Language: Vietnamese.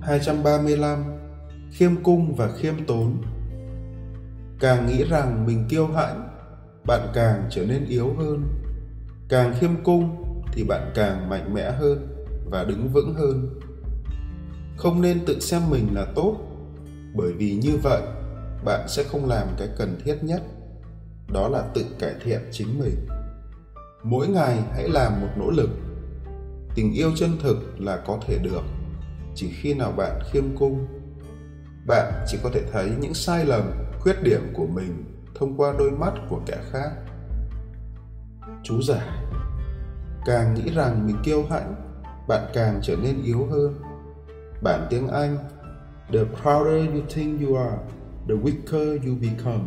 235 Khiêm cung và khiêm tốn Càng nghĩ rằng mình kiêu hãnh, bạn càng trở nên yếu hơn. Càng khiêm cung thì bạn càng mạnh mẽ hơn và đứng vững hơn. Không nên tự xem mình là tốt, bởi vì như vậy bạn sẽ không làm cái cần thiết nhất, đó là tự cải thiện chính mình. Mỗi ngày hãy làm một nỗ lực. Tình yêu chân thực là có thể được chỉ khi nào bạn khiêm cung, bạn chỉ có thể thấy những sai lầm, khuyết điểm của mình thông qua đôi mắt của kẻ khác. Chú giải, càng nghĩ rằng mình kiêu hãnh, bạn càng trở nên yếu hơn. Bản tiếng anh, the prouder you think you are, the weaker you become.